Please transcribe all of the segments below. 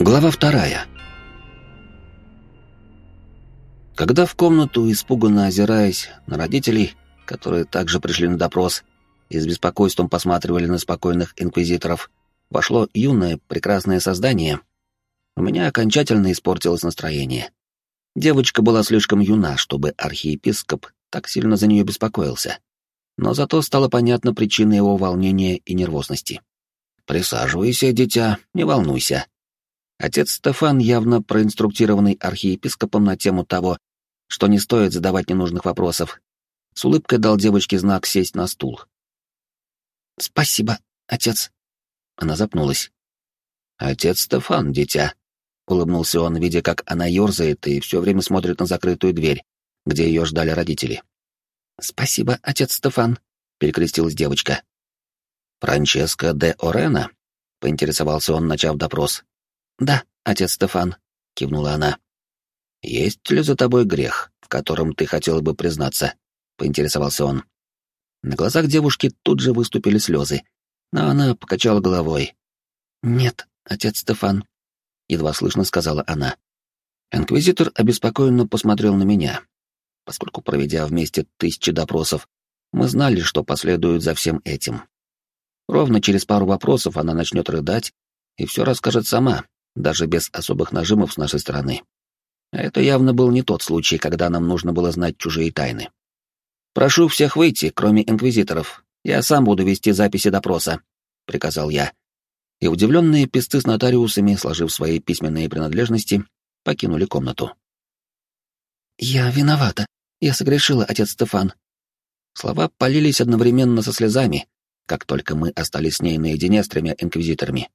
Глава вторая. Когда в комнату, испуганно озираясь на родителей, которые также пришли на допрос и с беспокойством посматривали на спокойных инквизиторов, вошло юное, прекрасное создание, у меня окончательно испортилось настроение. Девочка была слишком юна, чтобы архиепископ так сильно за нее беспокоился. Но зато стала понятна причина его волнения и нервозности. «Присаживайся, дитя, не волнуйся», Отец Стефан, явно проинструктированный архиепископом на тему того, что не стоит задавать ненужных вопросов, с улыбкой дал девочке знак сесть на стул. «Спасибо, отец». Она запнулась. «Отец Стефан, дитя», — улыбнулся он, видя, как она ерзает и все время смотрит на закрытую дверь, где ее ждали родители. «Спасибо, отец Стефан», — перекрестилась девочка. «Франческо де Орена?» — поинтересовался он, начав допрос. «Да, отец Стефан», — кивнула она. «Есть ли за тобой грех, в котором ты хотела бы признаться?» — поинтересовался он. На глазах девушки тут же выступили слезы, но она покачала головой. «Нет, отец Стефан», — едва слышно сказала она. Инквизитор обеспокоенно посмотрел на меня. Поскольку, проведя вместе тысячи допросов, мы знали, что последует за всем этим. Ровно через пару вопросов она начнет рыдать и все расскажет сама, даже без особых нажимов с нашей стороны. Это явно был не тот случай, когда нам нужно было знать чужие тайны. «Прошу всех выйти, кроме инквизиторов. Я сам буду вести записи допроса», — приказал я. И удивленные писцы с нотариусами, сложив свои письменные принадлежности, покинули комнату. «Я виновата. Я согрешила, отец Стефан». Слова полились одновременно со слезами, как только мы остались с ней наедине с тремя инквизиторами.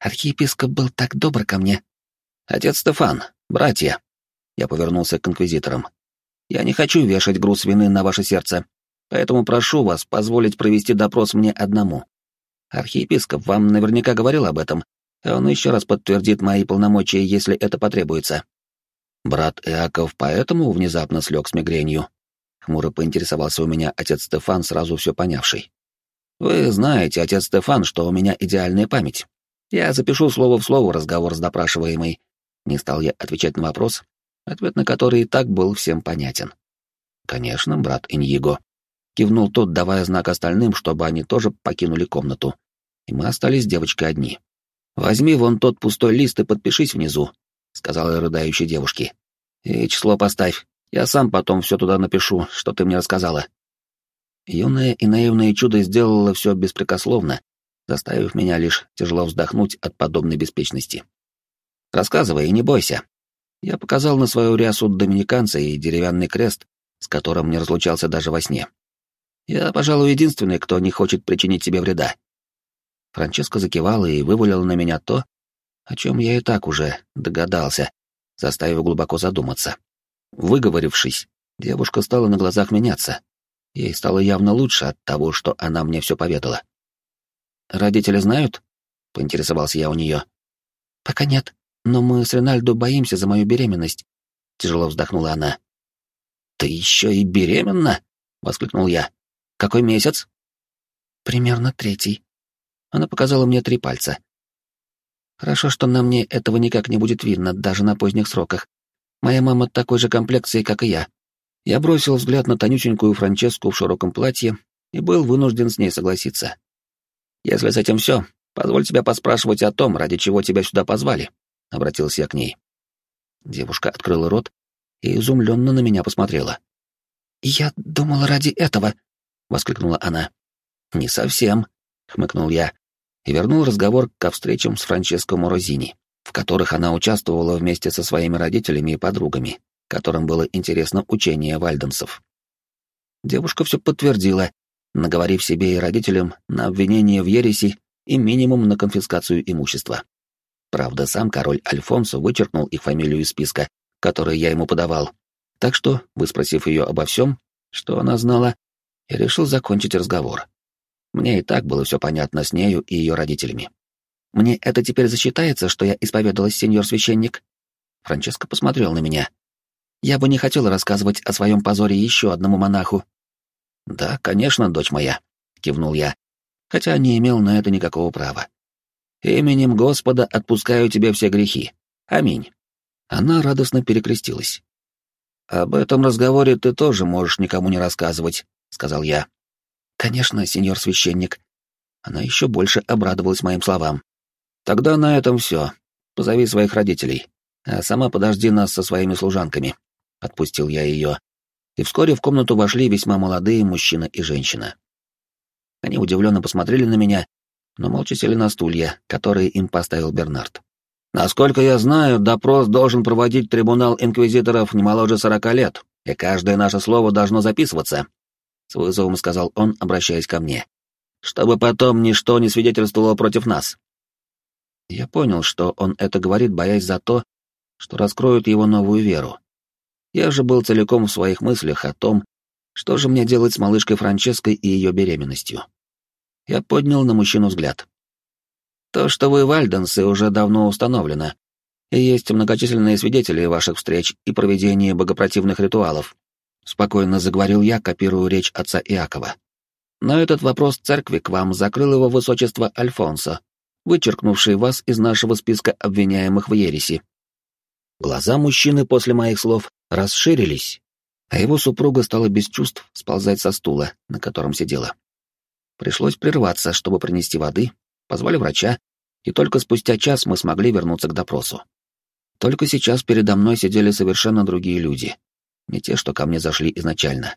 Архиепископ был так добр ко мне. Отец Стефан, братья. Я повернулся к инквизиторам. Я не хочу вешать груз вины на ваше сердце, поэтому прошу вас позволить провести допрос мне одному. Архиепископ вам наверняка говорил об этом, и он еще раз подтвердит мои полномочия, если это потребуется. Брат Иаков поэтому внезапно слег с мигренью. Хмуро поинтересовался у меня отец Стефан, сразу все понявший. Вы знаете, отец Стефан, что у меня идеальная память. Я запишу слово в слово разговор с допрашиваемой. Не стал я отвечать на вопрос, ответ на который и так был всем понятен. Конечно, брат Иньего. Кивнул тот, давая знак остальным, чтобы они тоже покинули комнату. И мы остались с девочкой одни. «Возьми вон тот пустой лист и подпишись внизу», — сказала я рыдающей девушке. «И число поставь. Я сам потом все туда напишу, что ты мне рассказала». Юное и наивное чудо сделало все беспрекословно, заставив меня лишь тяжело вздохнуть от подобной беспечности. «Рассказывай не бойся». Я показал на свою рясу доминиканца и деревянный крест, с которым не разлучался даже во сне. Я, пожалуй, единственный, кто не хочет причинить себе вреда. Франческа закивала и вывалила на меня то, о чем я и так уже догадался, заставив глубоко задуматься. Выговорившись, девушка стала на глазах меняться. Ей стало явно лучше от того, что она мне все поведала. Родители знают? Поинтересовался я у нее. Пока нет, но мы с Ренальдо боимся за мою беременность. Тяжело вздохнула она. Ты еще и беременна? Воскликнул я. Какой месяц? Примерно третий. Она показала мне три пальца. Хорошо, что на мне этого никак не будет видно, даже на поздних сроках. Моя мама такой же комплекции, как и я. Я бросил взгляд на тонюсенькую Франческу в широком платье и был вынужден с ней согласиться. «Если с этим все, позволь тебя поспрашивать о том, ради чего тебя сюда позвали», — обратился я к ней. Девушка открыла рот и изумленно на меня посмотрела. «Я думала ради этого», — воскликнула она. «Не совсем», — хмыкнул я и вернул разговор ко встречам с Франческо Морозини, в которых она участвовала вместе со своими родителями и подругами, которым было интересно учение вальденсов. Девушка все подтвердила наговорив себе и родителям на обвинение в ереси и минимум на конфискацию имущества. Правда, сам король Альфонсо вычеркнул их фамилию из списка, который я ему подавал. Так что, выспросив ее обо всем, что она знала, я решил закончить разговор. Мне и так было все понятно с нею и ее родителями. «Мне это теперь засчитается, что я исповедалась, сеньор-священник?» Франческо посмотрел на меня. «Я бы не хотела рассказывать о своем позоре еще одному монаху, «Да, конечно, дочь моя», — кивнул я, хотя не имел на это никакого права. Именем Господа отпускаю тебе все грехи. Аминь». Она радостно перекрестилась. «Об этом разговоре ты тоже можешь никому не рассказывать», — сказал я. «Конечно, сеньор священник». Она еще больше обрадовалась моим словам. «Тогда на этом все. Позови своих родителей, а сама подожди нас со своими служанками». Отпустил я ее. И вскоре в комнату вошли весьма молодые мужчина и женщина. Они удивленно посмотрели на меня, но молча сели на стулья, которые им поставил Бернард. Насколько я знаю, допрос должен проводить трибунал инквизиторов не моложе сорока лет, и каждое наше слово должно записываться», — с вызовом сказал он, обращаясь ко мне, «чтобы потом ничто не свидетельствовало против нас». Я понял, что он это говорит, боясь за то, что раскроют его новую веру. Я же был целиком в своих мыслях о том, что же мне делать с малышкой Франческой и ее беременностью. Я поднял на мужчину взгляд. То, что вы вальденсы, уже давно установлено, и есть многочисленные свидетели ваших встреч и проведения богопротивных ритуалов. Спокойно заговорил я, копируя речь отца Иакова. Но этот вопрос церкви к вам закрыл его высочество Альфонсо, вычеркнувший вас из нашего списка обвиняемых в ереси. Глаза мужчины после моих слов расширились, а его супруга стала без чувств сползать со стула, на котором сидела. Пришлось прерваться, чтобы принести воды, позвали врача, и только спустя час мы смогли вернуться к допросу. Только сейчас передо мной сидели совершенно другие люди, не те, что ко мне зашли изначально.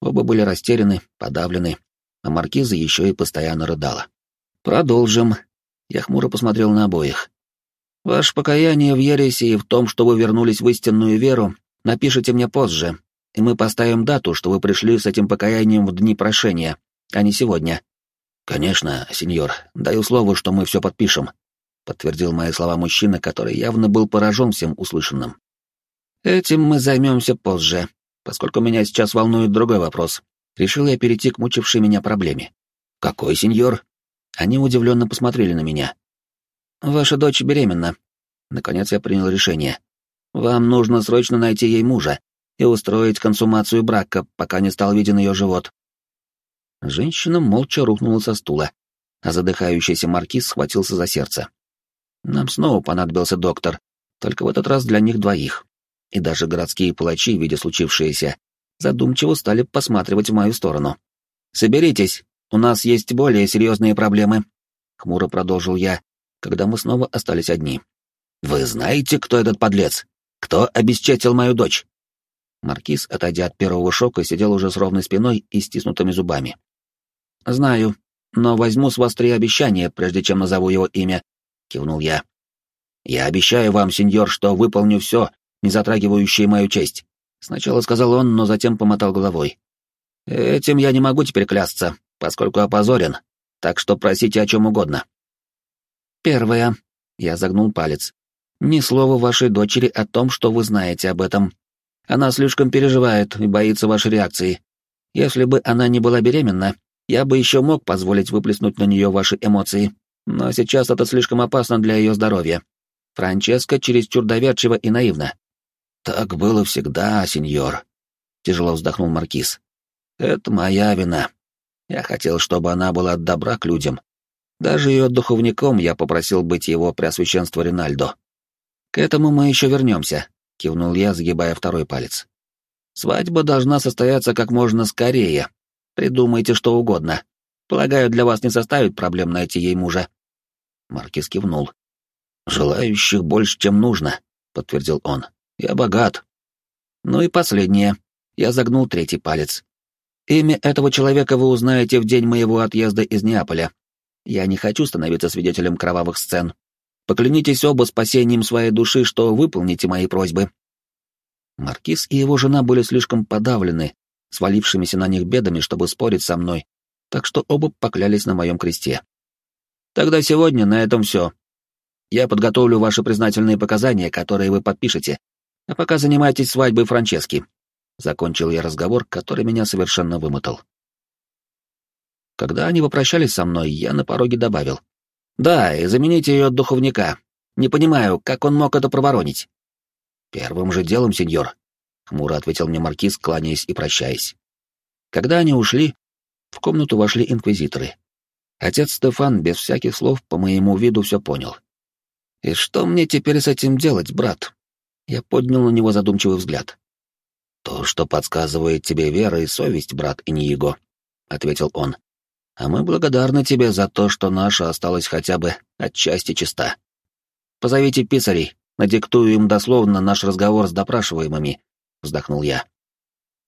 Оба были растеряны, подавлены, а маркиза еще и постоянно рыдала. «Продолжим». Я хмуро посмотрел на обоих. «Ваше покаяние в ереси и в том, что вы вернулись в истинную веру, напишите мне позже, и мы поставим дату, что вы пришли с этим покаянием в дни прошения, а не сегодня. Конечно, сеньор, даю слово, что мы все подпишем, подтвердил мои слова мужчина, который явно был поражен всем услышанным. Этим мы займемся позже, поскольку меня сейчас волнует другой вопрос. Решил я перейти к мучившей меня проблеме. Какой, сеньор? Они удивленно посмотрели на меня. Ваша дочь беременна. Наконец я принял решение. Вам нужно срочно найти ей мужа и устроить консумацию брака, пока не стал виден ее живот. Женщина молча рухнула со стула, а задыхающийся маркиз схватился за сердце. Нам снова понадобился доктор, только в этот раз для них двоих. И даже городские палачи, видя случившееся, задумчиво стали посматривать в мою сторону. «Соберитесь, у нас есть более серьезные проблемы», — хмуро продолжил я, когда мы снова остались одни. «Вы знаете, кто этот подлец? Кто обесчестил мою дочь?» Маркиз, отойдя от первого шока, сидел уже с ровной спиной и стиснутыми зубами. «Знаю, но возьму с вас три обещания, прежде чем назову его имя», — кивнул я. «Я обещаю вам, сеньор, что выполню все, не затрагивающее мою честь», — сначала сказал он, но затем помотал головой. «Этим я не могу теперь клясться, поскольку опозорен, так что просите о чем угодно». «Первое», — я загнул палец, — «ни слова вашей дочери о том, что вы знаете об этом. Она слишком переживает и боится вашей реакции. Если бы она не была беременна, я бы еще мог позволить выплеснуть на нее ваши эмоции, но сейчас это слишком опасно для ее здоровья. Франческа чересчур доверчива и наивна. Так было всегда, сеньор, тяжело вздохнул маркиз. Это моя вина. Я хотел, чтобы она была добра к людям. Даже ее духовником я попросил быть его преосвященство Ринальдо. К этому мы еще вернемся, кивнул я, сгибая второй палец. Свадьба должна состояться как можно скорее, Придумайте что угодно. Полагаю, для вас не составит проблем найти ей мужа». Маркиз кивнул. «Желающих больше, чем нужно», — подтвердил он. «Я богат». Ну и последнее. Я загнул третий палец. Имя этого человека вы узнаете в день моего отъезда из Неаполя. Я не хочу становиться свидетелем кровавых сцен. Поклянитесь оба спасением своей души, что выполните мои просьбы». Маркиз и его жена были слишком подавлены свалившимися на них бедами, чтобы спорить со мной, так что оба поклялись на моем кресте. Тогда сегодня на этом все. Я подготовлю ваши признательные показания, которые вы подпишете, а пока занимайтесь свадьбой Франчески. Закончил я разговор, который меня совершенно вымотал. Когда они попрощались со мной, я на пороге добавил. «Да, и замените ее от духовника. Не понимаю, как он мог это проворонить». «Первым же делом, сеньор», — хмуро ответил мне маркиз, кланяясь и прощаясь. Когда они ушли, в комнату вошли инквизиторы. Отец Стефан без всяких слов по моему виду все понял. «И что мне теперь с этим делать, брат?» Я поднял на него задумчивый взгляд. «То, что подсказывает тебе вера и совесть, брат Иньего», — ответил он. «А мы благодарны тебе за то, что наша осталась хотя бы отчасти чиста. Позовите писарей, надиктую им дословно наш разговор с допрашиваемыми», — вздохнул я.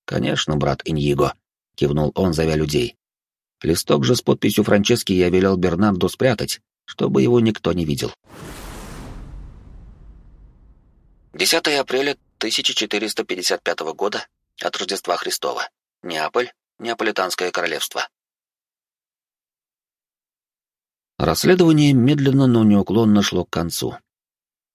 «Конечно, брат Иньего», — кивнул он, зовя людей. Листок же с подписью Франчески я велел Бернарду спрятать, чтобы его никто не видел. 10 апреля 1455 года от Рождества Христова. Неаполь, Неаполитанское королевство. Расследование медленно, но неуклонно шло к концу.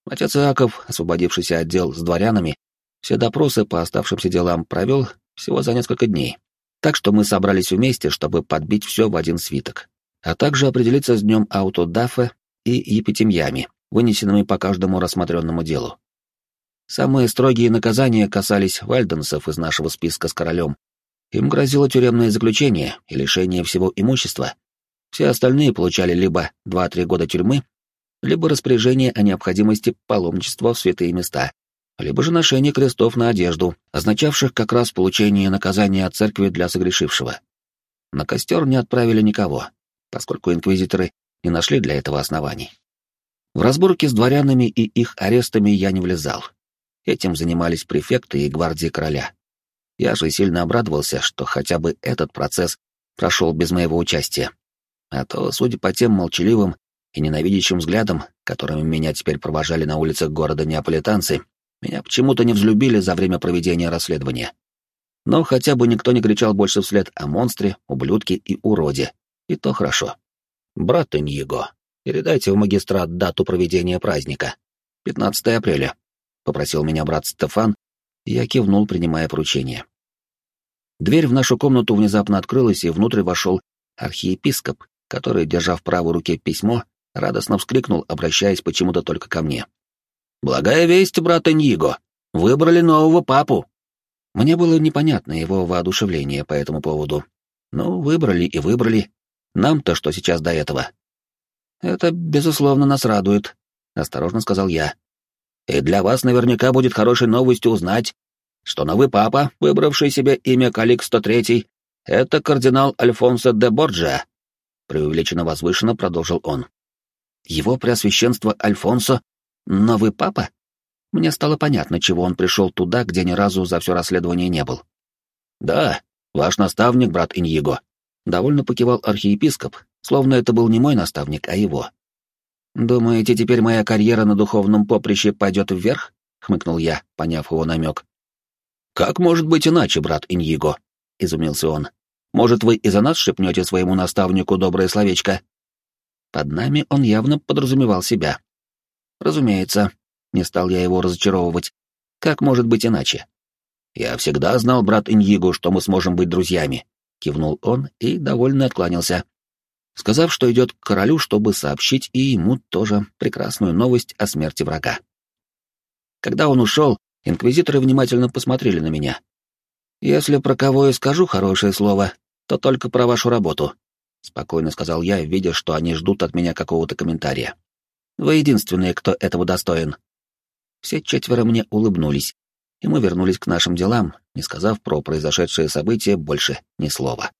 Отец Иаков, освободившийся от дел с дворянами, все допросы по оставшимся делам провел всего за несколько дней. Так что мы собрались вместе, чтобы подбить все в один свиток, а также определиться с днем аутодафа и епитемьями, вынесенными по каждому рассмотренному делу. Самые строгие наказания касались вальденсов из нашего списка с королем. Им грозило тюремное заключение и лишение всего имущества. Все остальные получали либо 2-3 года тюрьмы, либо распоряжение о необходимости паломничества в святые места, либо же ношение крестов на одежду, означавших как раз получение наказания от церкви для согрешившего. На костер не отправили никого, поскольку инквизиторы не нашли для этого оснований. В разборке с дворянами и их арестами я не влезал. Этим занимались префекты и гвардии короля. Я же сильно обрадовался, что хотя бы этот процесс прошел без моего участия. А то, судя по тем молчаливым и ненавидящим взглядам, которыми меня теперь провожали на улицах города неаполитанцы, меня почему-то не взлюбили за время проведения расследования. Но хотя бы никто не кричал больше вслед о монстре, ублюдке и уроде. И то хорошо. Брат Иньего, передайте в магистрат дату проведения праздника. 15 апреля. Попросил меня брат Стефан, и я кивнул, принимая поручение. Дверь в нашу комнату внезапно открылась, и внутрь вошел архиепископ, который, держа в правой руке письмо, радостно вскрикнул, обращаясь почему-то только ко мне. «Благая весть, брат Ньиго! Выбрали нового папу!» Мне было непонятно его воодушевление по этому поводу. Ну, выбрали и выбрали. Нам-то что сейчас до этого? «Это, безусловно, нас радует», — осторожно сказал я. «И для вас наверняка будет хорошей новостью узнать, что новый папа, выбравший себе имя Каликсто III, это кардинал Альфонсо де Борджиа», — преувеличенно возвышенно продолжил он. «Его преосвященство Альфонсо Новый папа? Мне стало понятно, чего он пришел туда, где ни разу за все расследование не был. Да, ваш наставник, брат Иньего. Довольно покивал архиепископ, словно это был не мой наставник, а его. «Думаете, теперь моя карьера на духовном поприще пойдет вверх?» — хмыкнул я, поняв его намек. «Как может быть иначе, брат Иньего?» — изумился он. «Может, вы и за нас шепнете своему наставнику доброе словечко?» Под нами он явно подразумевал себя. Разумеется, не стал я его разочаровывать. Как может быть иначе? Я всегда знал, брат Иньигу, что мы сможем быть друзьями, кивнул он и довольно откланялся, сказав, что идет к королю, чтобы сообщить и ему тоже прекрасную новость о смерти врага. Когда он ушел, инквизиторы внимательно посмотрели на меня. «Если про кого и скажу хорошее слово, то только про вашу работу», — спокойно сказал я, видя, что они ждут от меня какого-то комментария. Вы единственные, кто этого достоин. Все четверо мне улыбнулись, и мы вернулись к нашим делам, не сказав про произошедшее событие больше ни слова.